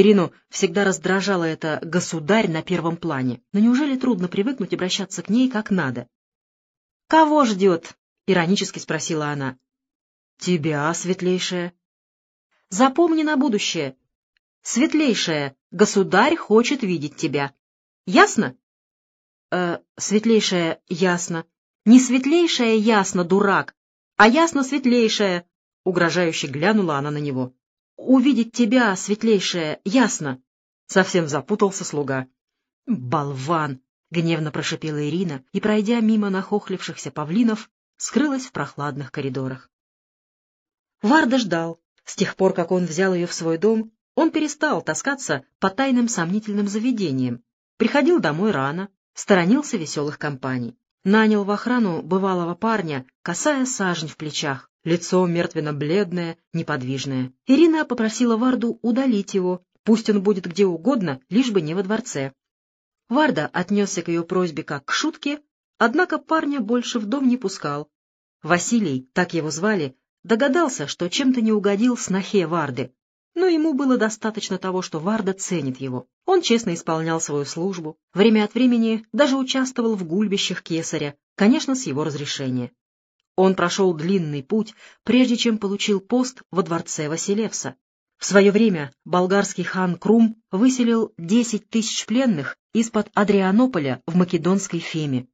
Ирину всегда раздражало это «государь» на первом плане. Но неужели трудно привыкнуть обращаться к ней как надо? «Кого ждет?» — иронически спросила она. «Тебя, светлейшая». «Запомни на будущее. Светлейшая, государь хочет видеть тебя. Ясно?» «Э, светлейшая, ясно. Не светлейшая, ясно, дурак, а ясно светлейшая!» Угрожающе глянула она на него. «Увидеть тебя, светлейшая, ясно!» Совсем запутался слуга. «Болван!» — гневно прошипела Ирина и, пройдя мимо нахохлившихся павлинов, скрылась в прохладных коридорах. Варда ждал. С тех пор, как он взял ее в свой дом, он перестал таскаться по тайным сомнительным заведениям, приходил домой рано, сторонился веселых компаний. Нанял в охрану бывалого парня, касая сажень в плечах, лицо мертвенно-бледное, неподвижное. Ирина попросила Варду удалить его, пусть он будет где угодно, лишь бы не во дворце. Варда отнесся к ее просьбе как к шутке, однако парня больше в дом не пускал. Василий, так его звали, догадался, что чем-то не угодил снохе Варды, но ему было достаточно того, что Варда ценит его. Он честно исполнял свою службу, время от времени даже участвовал в гульбищах кесаря, конечно, с его разрешения. Он прошел длинный путь, прежде чем получил пост во дворце Василевса. В свое время болгарский хан Крум выселил 10 тысяч пленных из-под Адрианополя в Македонской Феме.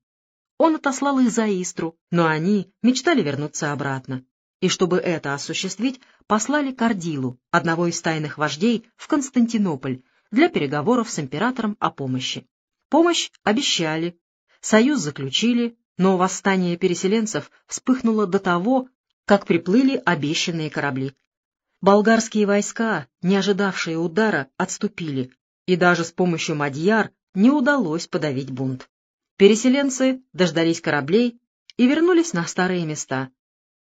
Он отослал их за Истру, но они мечтали вернуться обратно и чтобы это осуществить, послали Кардилу, одного из тайных вождей, в Константинополь для переговоров с императором о помощи. Помощь обещали, союз заключили, но восстание переселенцев вспыхнуло до того, как приплыли обещанные корабли. Болгарские войска, не ожидавшие удара, отступили, и даже с помощью мадьяр не удалось подавить бунт. Переселенцы дождались кораблей и вернулись на старые места,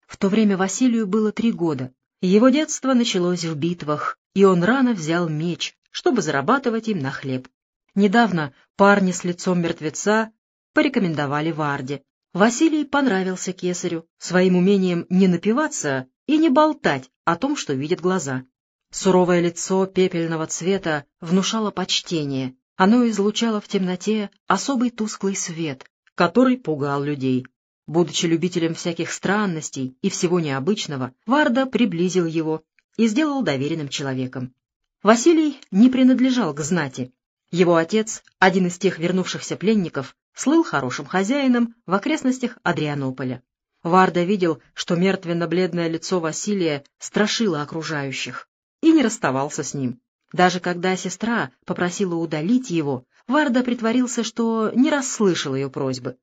в то время Василию было три года. Его детство началось в битвах, и он рано взял меч, чтобы зарабатывать им на хлеб. Недавно парни с лицом мертвеца порекомендовали Варде. Василий понравился кесарю своим умением не напиваться и не болтать о том, что видят глаза. Суровое лицо пепельного цвета внушало почтение. Оно излучало в темноте особый тусклый свет, который пугал людей. Будучи любителем всяких странностей и всего необычного, Варда приблизил его и сделал доверенным человеком. Василий не принадлежал к знати. Его отец, один из тех вернувшихся пленников, слыл хорошим хозяином в окрестностях Адрианополя. Варда видел, что мертвенно-бледное лицо Василия страшило окружающих, и не расставался с ним. Даже когда сестра попросила удалить его, Варда притворился, что не расслышал ее просьбы,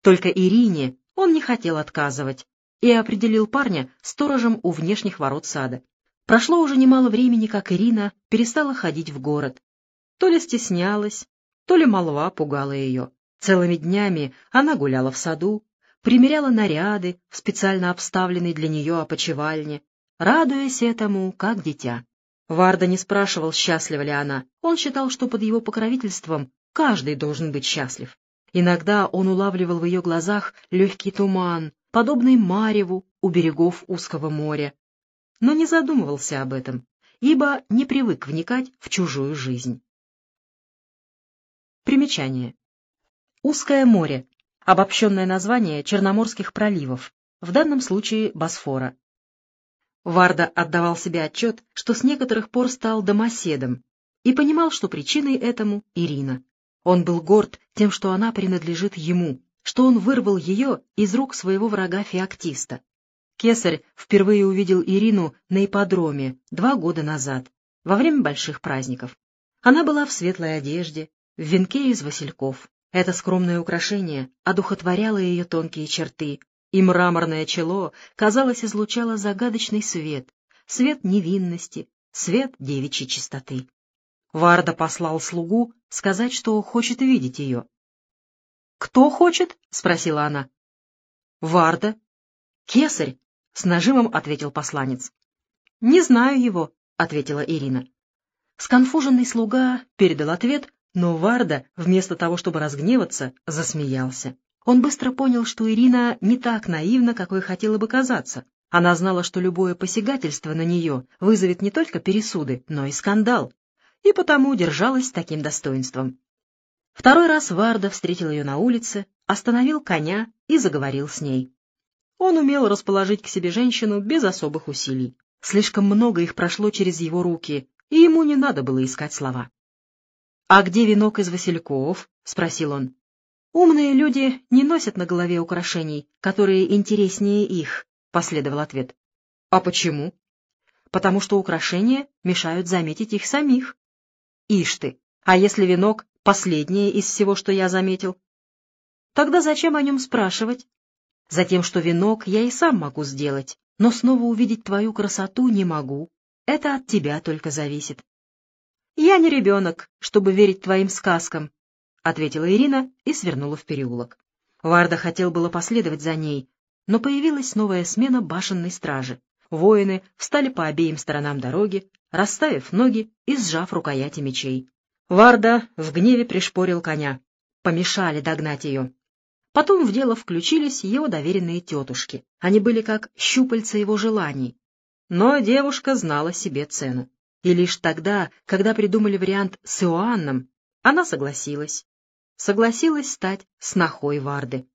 только Ирине он не хотел отказывать и определил парня сторожем у внешних ворот сада. Прошло уже немало времени, как Ирина перестала ходить в город. То ли стеснялась, то ли молва пугала ее. Целыми днями она гуляла в саду, примеряла наряды в специально обставленной для нее опочивальне, радуясь этому, как дитя. Варда не спрашивал, счастлива ли она. Он считал, что под его покровительством каждый должен быть счастлив. Иногда он улавливал в ее глазах легкий туман, подобный мареву у берегов узкого моря, но не задумывался об этом, ибо не привык вникать в чужую жизнь. Примечание. Узкое море — обобщенное название Черноморских проливов, в данном случае Босфора. Варда отдавал себе отчет, что с некоторых пор стал домоседом, и понимал, что причиной этому Ирина. Он был горд тем, что она принадлежит ему, что он вырвал ее из рук своего врага Феоктиста. Кесарь впервые увидел Ирину на ипподроме два года назад, во время больших праздников. Она была в светлой одежде, в венке из васильков. Это скромное украшение одухотворяло ее тонкие черты, и мраморное чело, казалось, излучало загадочный свет, свет невинности, свет девичьей чистоты. Варда послал слугу сказать, что хочет видеть ее. «Кто хочет?» — спросила она. «Варда». «Кесарь», — с нажимом ответил посланец. «Не знаю его», — ответила Ирина. Сконфуженный слуга передал ответ, но Варда, вместо того, чтобы разгневаться, засмеялся. Он быстро понял, что Ирина не так наивна, какой хотела бы казаться. Она знала, что любое посягательство на нее вызовет не только пересуды, но и скандал. и потому держалась с таким достоинством. Второй раз Варда встретил ее на улице, остановил коня и заговорил с ней. Он умел расположить к себе женщину без особых усилий. Слишком много их прошло через его руки, и ему не надо было искать слова. «А где венок из васильков?» — спросил он. «Умные люди не носят на голове украшений, которые интереснее их», — последовал ответ. «А почему?» «Потому что украшения мешают заметить их самих». «Ишь ты! А если венок — последнее из всего, что я заметил?» «Тогда зачем о нем спрашивать?» «Затем, что венок я и сам могу сделать, но снова увидеть твою красоту не могу. Это от тебя только зависит». «Я не ребенок, чтобы верить твоим сказкам», — ответила Ирина и свернула в переулок. Варда хотел было последовать за ней, но появилась новая смена башенной стражи. Воины встали по обеим сторонам дороги, расставив ноги и сжав рукояти мечей. Варда в гневе пришпорил коня. Помешали догнать ее. Потом в дело включились его доверенные тетушки. Они были как щупальца его желаний. Но девушка знала себе цену. И лишь тогда, когда придумали вариант с Иоанном, она согласилась. Согласилась стать снохой Варды.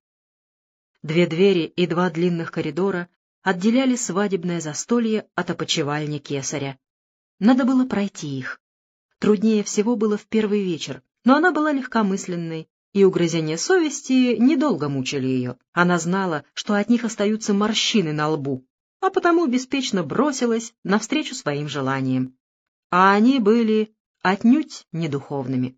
Две двери и два длинных коридора отделяли свадебное застолье от опочивальни кесаря. Надо было пройти их. Труднее всего было в первый вечер, но она была легкомысленной, и угрызения совести недолго мучили ее. Она знала, что от них остаются морщины на лбу, а потому беспечно бросилась навстречу своим желаниям а они были отнюдь не духовными.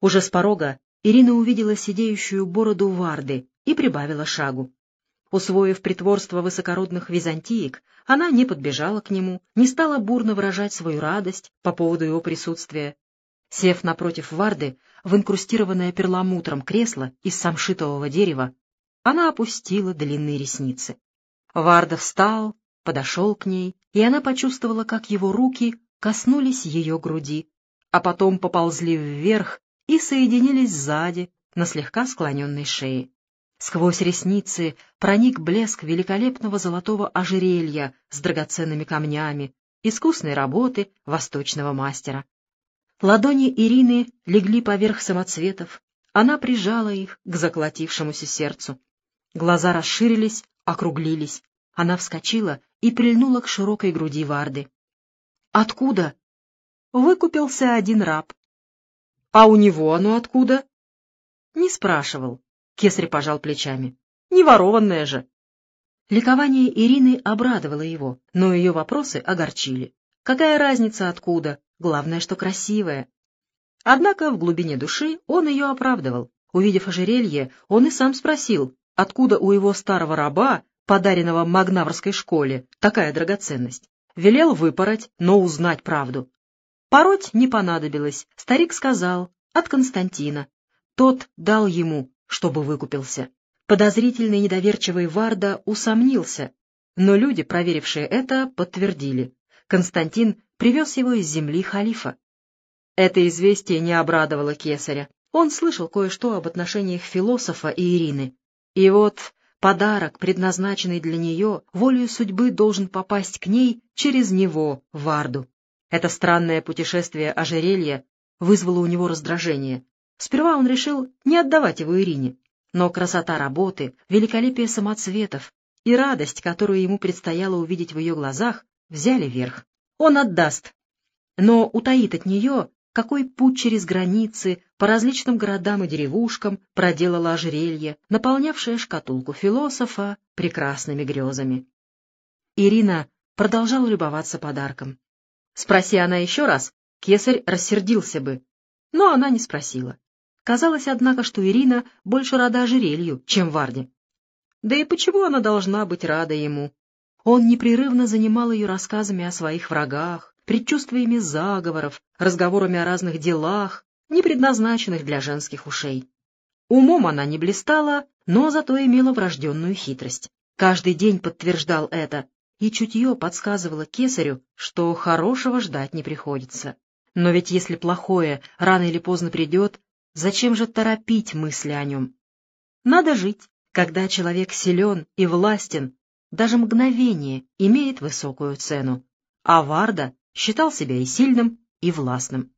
Уже с порога Ирина увидела сидеющую бороду Варды и прибавила шагу. Усвоив притворство высокородных византиек, она не подбежала к нему, не стала бурно выражать свою радость по поводу его присутствия. Сев напротив Варды, в инкрустированное перламутром кресло из самшитового дерева, она опустила длинные ресницы. Варда встал, подошел к ней, и она почувствовала, как его руки коснулись ее груди, а потом поползли вверх и соединились сзади на слегка склоненной шее. Сквозь ресницы проник блеск великолепного золотого ожерелья с драгоценными камнями, искусной работы восточного мастера. Ладони Ирины легли поверх самоцветов, она прижала их к заколотившемуся сердцу. Глаза расширились, округлились. Она вскочила и прильнула к широкой груди Варды. Откуда? Выкупился один раб. А у него оно откуда? Не спрашивал. Кесарь пожал плечами. Не ворованное же. Ликование Ирины обрадовало его, но ее вопросы огорчили. Какая разница откуда? Главное, что красивая. Однако в глубине души он ее оправдывал. Увидев ожерелье, он и сам спросил, откуда у его старого раба, подаренного Магнаврской школе, такая драгоценность. Велел выпороть, но узнать правду. Пороть не понадобилось, старик сказал, от Константина. Тот дал ему, чтобы выкупился. Подозрительный недоверчивый Варда усомнился, но люди, проверившие это, подтвердили. Константин привез его из земли халифа. Это известие не обрадовало кесаря. Он слышал кое-что об отношениях философа и Ирины. И вот Подарок, предназначенный для нее, волею судьбы должен попасть к ней через него, Варду. Это странное путешествие ожерелья вызвало у него раздражение. Сперва он решил не отдавать его Ирине, но красота работы, великолепие самоцветов и радость, которую ему предстояло увидеть в ее глазах, взяли верх. Он отдаст, но утаит от нее какой путь через границы, по различным городам и деревушкам проделала ожерелье, наполнявшее шкатулку философа прекрасными грезами. Ирина продолжала любоваться подарком. Спроси она еще раз, кесарь рассердился бы. Но она не спросила. Казалось, однако, что Ирина больше рада ожерелью, чем Варде. Да и почему она должна быть рада ему? Он непрерывно занимал ее рассказами о своих врагах, предчувствиями заговоров, разговорами о разных делах, не предназначенных для женских ушей. Умом она не блистала, но зато имела врожденную хитрость. Каждый день подтверждал это, и чутье подсказывало кесарю, что хорошего ждать не приходится. Но ведь если плохое рано или поздно придет, зачем же торопить мысли о нем? Надо жить, когда человек силен и властен, даже мгновение имеет высокую цену. А Варда считал себя и сильным, и властным.